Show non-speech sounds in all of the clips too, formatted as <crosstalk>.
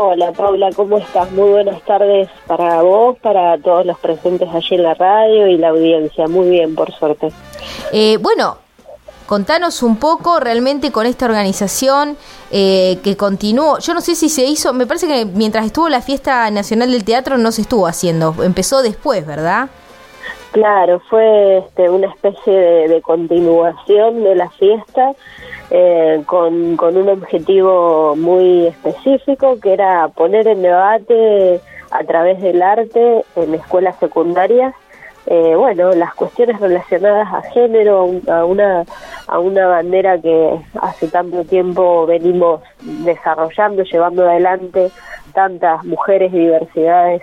Hola Paula, ¿cómo estás? Muy buenas tardes para vos, para todos los presentes allí en la radio y la audiencia. Muy bien, por suerte. Eh, bueno, contanos un poco realmente con esta organización eh, que continuó. Yo no sé si se hizo, me parece que mientras estuvo la fiesta nacional del teatro no se estuvo haciendo, empezó después, ¿verdad? Claro, fue este, una especie de, continuación de la fiesta eh, con, con un objetivo muy específico que era poner en debate a través del arte en escuelas secundarias eh, bueno, las cuestiones relacionadas a género, a una, a una bandera que hace tanto tiempo venimos desarrollando, llevando adelante tantas mujeres diversidades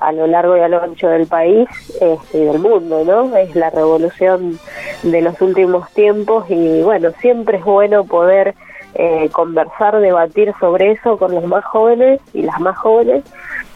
a lo largo y a lo ancho del país este, y del mundo, ¿no? Es la revolución de los últimos tiempos y bueno, siempre es bueno poder eh, conversar, debatir sobre eso con los más jóvenes y las más jóvenes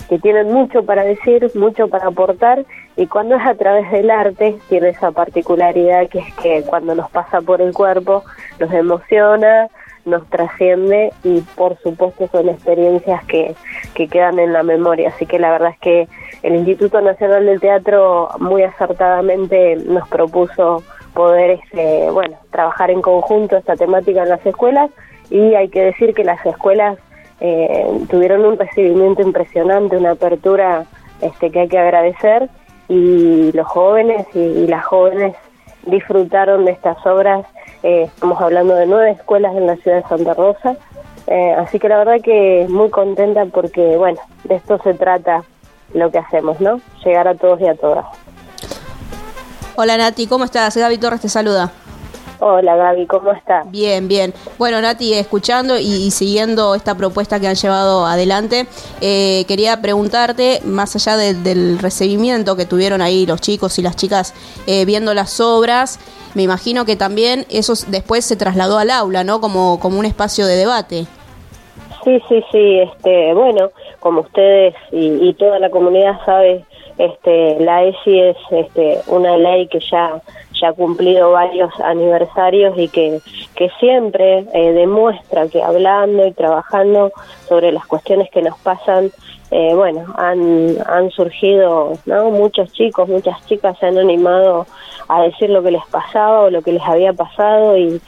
que tienen mucho para decir, mucho para aportar y cuando es a través del arte tiene esa particularidad que es que cuando nos pasa por el cuerpo nos emociona, nos trasciende y por supuesto son experiencias que, que quedan en la memoria. Así que la verdad es que el Instituto Nacional del Teatro muy acertadamente nos propuso poder este, bueno, trabajar en conjunto esta temática en las escuelas y hay que decir que las escuelas eh, tuvieron un recibimiento impresionante, una apertura este, que hay que agradecer y los jóvenes y, las jóvenes disfrutaron de estas obras. Eh, estamos hablando de nueve escuelas en la ciudad de Santa Rosa, eh, así que la verdad que muy contenta porque, bueno, de esto se trata lo que hacemos, ¿no? Llegar a todos y a todas. Hola Nati, ¿cómo estás? Gaby Torres te saluda. Hola Gaby, ¿cómo estás? Bien, bien. Bueno, Nati, escuchando y, siguiendo esta propuesta que han llevado adelante, eh, quería preguntarte, más allá del recibimiento que tuvieron ahí los chicos y las chicas eh, viendo las obras, me imagino que también eso después se trasladó al aula, ¿no? Como, como un espacio de debate. Sí, sí, sí. Este, bueno, como ustedes y, y toda la comunidad sabe, este, la ESI es este, una ley que ya ya ha cumplido varios aniversarios y que, que siempre eh, demuestra que hablando y trabajando sobre las cuestiones que nos pasan, eh, bueno, han, han surgido ¿no? muchos chicos, muchas chicas se han animado a decir lo que les pasaba o lo que les había pasado y,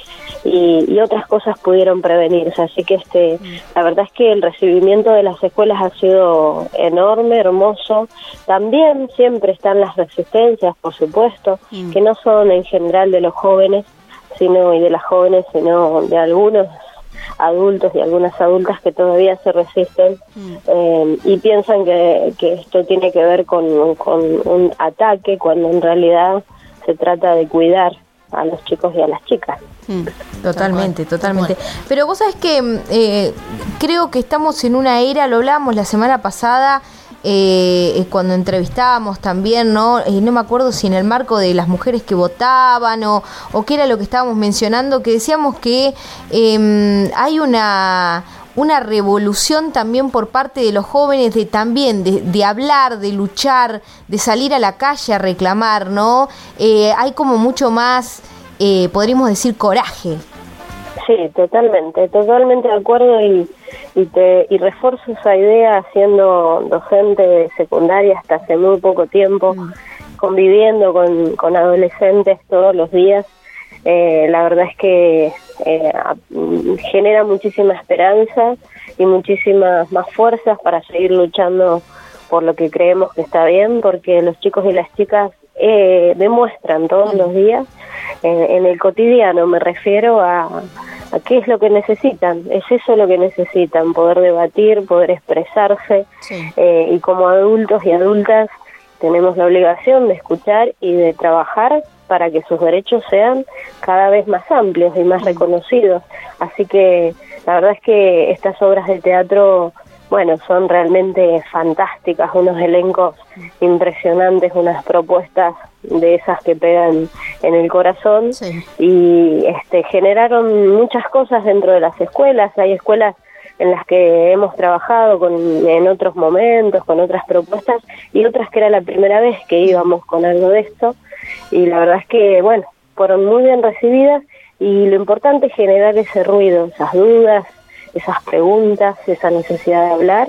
y, otras cosas pudieron prevenirse. Así que este, la verdad es que el recibimiento de las escuelas ha sido enorme, hermoso. También siempre están las resistencias, por supuesto, mm. que no son en general de los jóvenes, sino y de las jóvenes, sino de algunos adultos y algunas adultas que todavía se resisten mm. eh, y piensan que, que, esto tiene que ver con, con un ataque cuando en realidad se trata de cuidar a los chicos y a las chicas. Mm, totalmente, totalmente. Pero vos sabés que mm, eh, creo que estamos en una era, lo hablábamos la semana pasada, eh, eh, cuando entrevistábamos también, ¿no? no me acuerdo si en el marco de las mujeres que votaban o, o qué era lo que estábamos mencionando, que decíamos que em, hay una una revolución también por parte de los jóvenes de también de, hablar, de luchar, de salir a la calle a reclamar, ¿no? Eh, hay como mucho más, eh, podríamos decir, coraje. Sí, totalmente, totalmente de acuerdo y, y, te, y refuerzo esa idea siendo docente de secundaria hasta hace muy poco tiempo, mm. conviviendo con, con adolescentes todos los días eh, la verdad es que eh, genera muchísima esperanza y muchísimas más fuerzas para seguir luchando por lo que creemos que está bien, porque los chicos y las chicas eh, demuestran todos los días, en el cotidiano me refiero a, a qué es lo que necesitan, es eso lo que necesitan, poder debatir, poder expresarse y como adultos y adultas tenemos la obligación de escuchar y de trabajar para que sus derechos sean cada vez más amplios y más reconocidos. Así que la verdad es que estas obras de teatro, bueno, son realmente fantásticas, unos elencos impresionantes, unas propuestas de esas que pegan en el corazón. Y este generaron muchas cosas dentro de las escuelas, hay escuelas en las que hemos trabajado con, en otros momentos, con otras propuestas y otras que era la primera vez que íbamos con algo de esto. Y la verdad es que, bueno, fueron muy bien recibidas y lo importante es generar ese ruido, esas dudas, esas preguntas, esa necesidad de hablar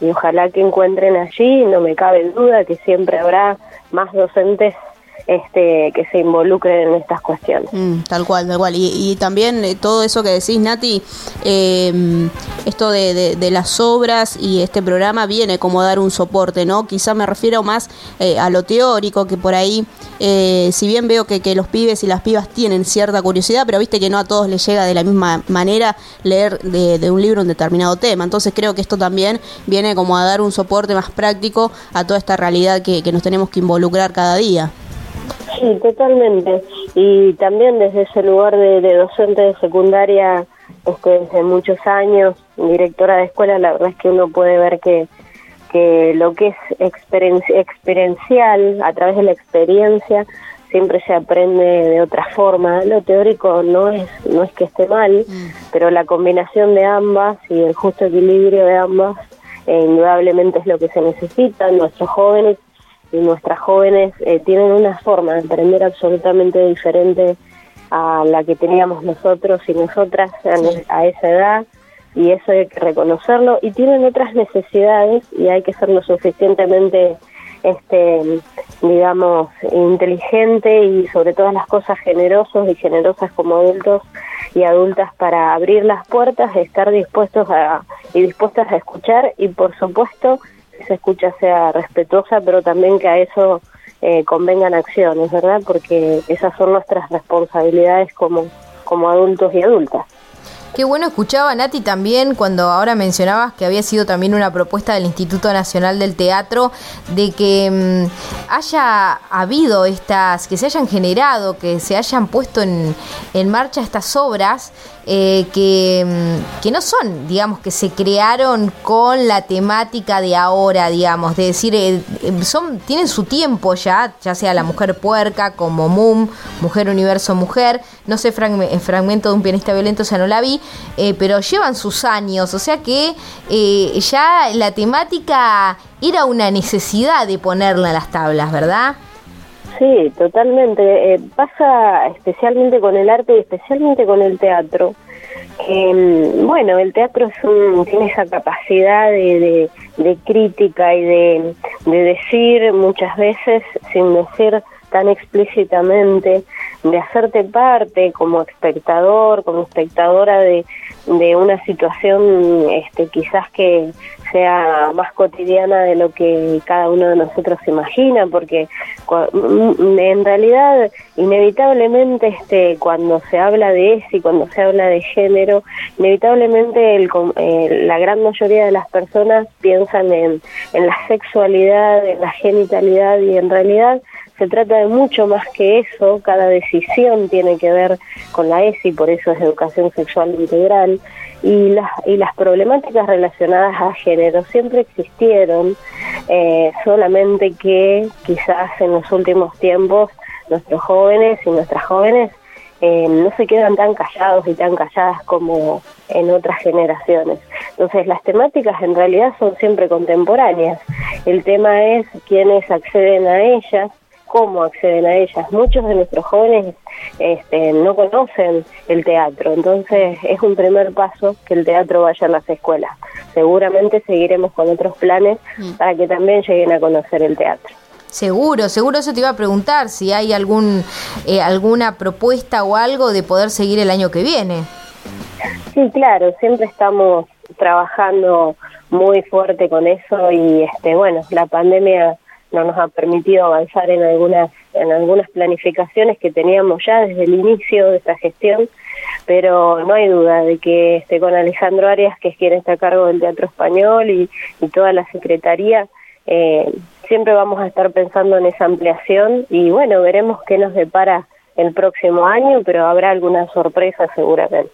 y ojalá que encuentren allí, no me cabe duda que siempre habrá más docentes este, que se involucren en estas cuestiones. Mm, tal cual, tal cual. Y, también eh, todo eso que decís, Nati, eh, esto de, las obras y este programa viene como dar un soporte, ¿no? Quizá me refiero más eh, a lo teórico, que por ahí, si bien veo que, que, los pibes y las pibas tienen cierta curiosidad, pero viste que no a todos les llega de la misma manera leer de, un libro un determinado tema. Entonces creo que esto también viene como a dar un soporte más práctico a toda esta realidad que nos tenemos que involucrar cada día. Sí, totalmente. Y también desde ese lugar de, docente de secundaria, este, desde muchos años, directora de escuela, la verdad es que uno puede ver que, que lo que es experiencial, a través de la experiencia, siempre se aprende de otra forma. Lo teórico no es, no es que esté mal, mm. pero la combinación de ambas y el justo equilibrio de ambas, eh, indudablemente es lo que se necesita. Nuestros jóvenes y nuestras jóvenes eh, tienen una forma de aprender absolutamente diferente a la que teníamos nosotros y nosotras a, esa edad y eso hay que reconocerlo y tienen otras necesidades y hay que ser lo suficientemente este digamos inteligente y sobre todas las cosas generosos y generosas como adultos y adultas para abrir las puertas estar dispuestos a y dispuestas a escuchar y por supuesto esa escucha sea respetuosa, pero también que a eso eh, convengan acciones, ¿verdad? Porque esas son nuestras responsabilidades como, como adultos y adultas. Qué bueno escuchaba Nati también cuando ahora mencionabas que había sido también una propuesta del Instituto Nacional del Teatro de que mm, haya habido estas, que se hayan generado, que se hayan puesto en, en marcha estas obras eh, que, mm, que, no son, digamos, que se crearon con la temática de ahora, digamos, de decir, eh, eh, son, tienen su tiempo ya, ya sea la mujer puerca como Mum, Mujer Universo Mujer, no sé, el fragmento de un pianista violento, sea, no la vi, pero llevan sus años, o sea que ya la temática era una necesidad de ponerla en las tablas, ¿verdad? Sí, totalmente. Eh, pasa especialmente con el arte y especialmente con el teatro. Mm, bueno, el teatro es un, tiene esa capacidad de, de, crítica y de, de decir muchas veces, sin decir tan explícitamente, de hacerte parte como espectador, como espectadora de, de una situación este, quizás que sea más cotidiana de lo que cada uno de nosotros imagina, porque mm, en realidad inevitablemente este, cuando se habla de eso y cuando se habla de género, inevitablemente el, eh, la gran mayoría de las personas piensan en, en la sexualidad, en la genitalidad y en realidad se trata de mucho más que eso, cada decisión tiene que ver con la ESI, por eso es educación sexual integral, y las, y las problemáticas relacionadas a género siempre existieron, eh, solamente que quizás en los últimos tiempos nuestros jóvenes y nuestras jóvenes eh, no se quedan tan callados y tan calladas como en otras generaciones. Entonces las temáticas en realidad son siempre contemporáneas. El tema es quiénes acceden a ellas, cómo acceden a ellas. Muchos de nuestros jóvenes este, no conocen el teatro, entonces es un primer paso que el teatro vaya a las escuelas. Seguramente seguiremos con otros planes mm. para que también lleguen a conocer el teatro. Seguro, seguro eso te iba a preguntar si hay algún eh, alguna propuesta o algo de poder seguir el año que viene. Sí, claro, siempre estamos trabajando muy fuerte con eso y este bueno, la pandemia no nos ha permitido avanzar en algunas en algunas planificaciones que teníamos ya desde el inicio de esta gestión, pero no hay duda de que este, con Alejandro Arias, que es quien está a cargo del Teatro Español y, toda la Secretaría, eh, siempre vamos a estar pensando en esa ampliación y bueno, veremos qué nos depara el próximo año, pero habrá alguna sorpresa seguramente.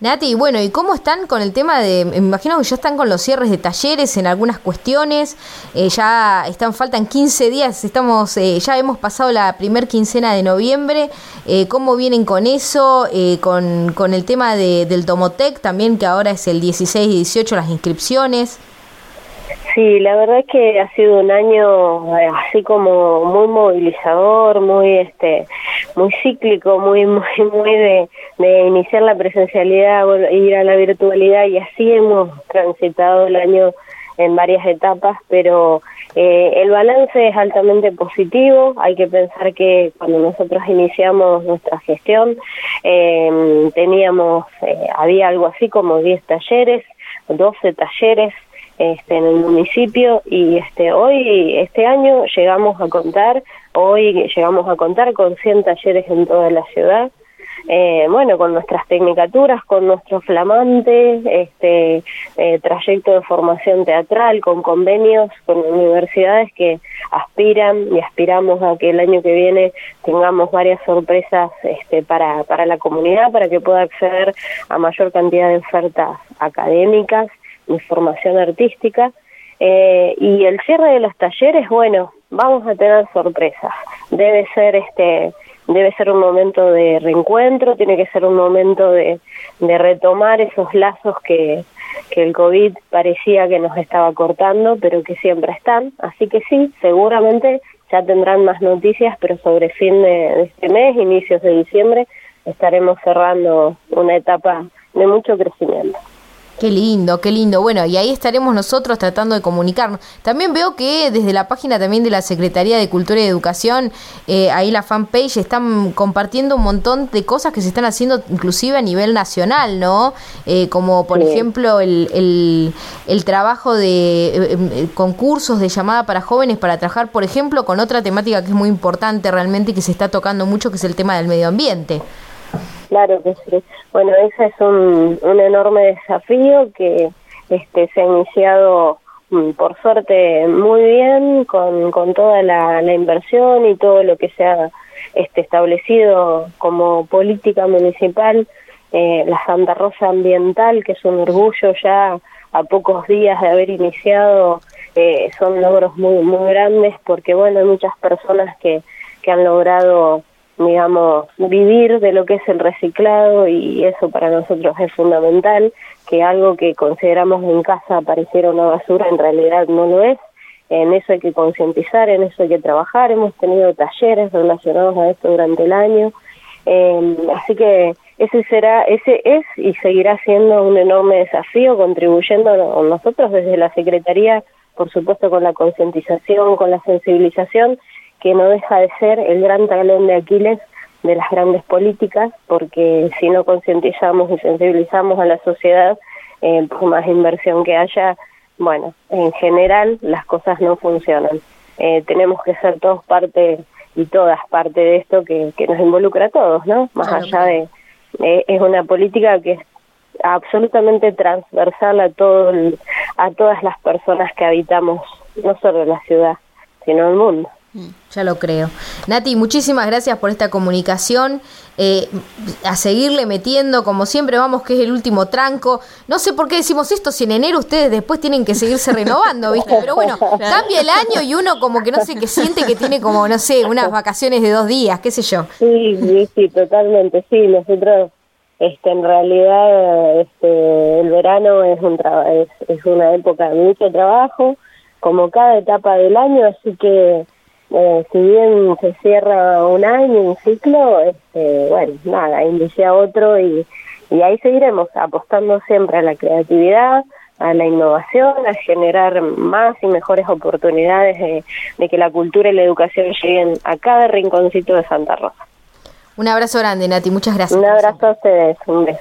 Nati, bueno, ¿y cómo están con el tema de, me imagino que ya están con los cierres de talleres en algunas cuestiones, eh, ya están, faltan 15 días, estamos, eh, ya hemos pasado la primer quincena de noviembre, eh, ¿cómo vienen con eso, con, con el tema de, del Tomotec también, que ahora es el 16 y 18 las inscripciones? Sí, la verdad es que ha sido un año así como muy movilizador, muy este muy cíclico, muy <laughs> muy muy de, de iniciar la presencialidad, ir a la virtualidad y así hemos transitado el año en varias etapas, pero eh, el balance es altamente positivo. Hay que pensar que cuando nosotros iniciamos nuestra gestión eh, teníamos, eh, había algo así como 10 talleres, 12 talleres este, en el municipio y este hoy este año llegamos a contar hoy llegamos a contar con 100 talleres en toda la ciudad. Eh, bueno, con nuestras tecnicaturas, con nuestro flamante este, eh, trayecto de formación teatral, con convenios con universidades que aspiran y aspiramos a que el año que viene tengamos varias sorpresas este, para, para la comunidad, para que pueda acceder a mayor cantidad de ofertas académicas y formación artística. Eh, y el cierre de los talleres, bueno, vamos a tener sorpresas. Debe ser este debe ser un momento de reencuentro, tiene que ser un momento de, de retomar esos lazos que, que el COVID parecía que nos estaba cortando, pero que siempre están. Así que sí, seguramente ya tendrán más noticias, pero sobre fin de este mes, inicios de diciembre, estaremos cerrando una etapa de mucho crecimiento. Qué lindo, qué lindo. Bueno, y ahí estaremos nosotros tratando de comunicarnos. También veo que desde la página también de la Secretaría de Cultura y Educación, eh, ahí la fanpage, están compartiendo un montón de cosas que se están haciendo inclusive a nivel nacional, ¿no? Eh, como por ejemplo el, el, el, trabajo de eh, concursos de llamada para jóvenes para trabajar, por ejemplo, con otra temática que es muy importante realmente y que se está tocando mucho, que es el tema del medio ambiente. Claro que sí. Bueno, ese es un, un enorme desafío que este, se ha iniciado mm, por suerte muy bien con, con toda la, la inversión y todo lo que se ha este, establecido como política municipal, eh, la Santa Rosa Ambiental, que es un orgullo ya a pocos días de haber iniciado, eh, son logros muy, muy grandes porque bueno, hay muchas personas que, que han logrado digamos, vivir de lo que es el reciclado y eso para nosotros es fundamental, que algo que consideramos en casa pareciera una basura en realidad no lo es. En eso hay que concientizar, en eso hay que trabajar. Hemos tenido talleres relacionados a esto durante el año. Eh, así que ese será, ese es y seguirá siendo un enorme desafío, contribuyendo nosotros desde la Secretaría, por supuesto con la concientización, con la sensibilización que no deja de ser el gran talón de Aquiles de las grandes políticas, porque si no concientizamos y sensibilizamos a la sociedad, eh, por más inversión que haya, bueno, en general las cosas no funcionan. Eh, tenemos que ser todos parte y todas parte de esto que, que nos involucra a todos, ¿no? Más allá de... Eh, es una política que es absolutamente transversal a todo a todas las personas que habitamos no solo la ciudad sino el mundo ya lo creo. Nati, muchísimas gracias por esta comunicación. Eh, a seguirle metiendo, como siempre, vamos, que es el último tranco. No sé por qué decimos esto, si en enero ustedes después tienen que seguirse renovando, ¿viste? Pero bueno, <laughs> cambia el año y uno como que no sé, que siente que tiene como, no sé, unas vacaciones de dos días, qué sé yo. Sí, sí, sí, totalmente, sí. Nosotros, este, en realidad, este, el verano es, un es, es una época de mucho trabajo, como cada etapa del año, así que eh, si bien se cierra un año, un ciclo, este, bueno, nada, inicia otro y, y ahí seguiremos apostando siempre a la creatividad, a la innovación, a generar más y mejores oportunidades de, de que la cultura y la educación lleguen a cada rinconcito de Santa Rosa. Un abrazo grande, Nati, muchas gracias. Un abrazo a ustedes, un beso.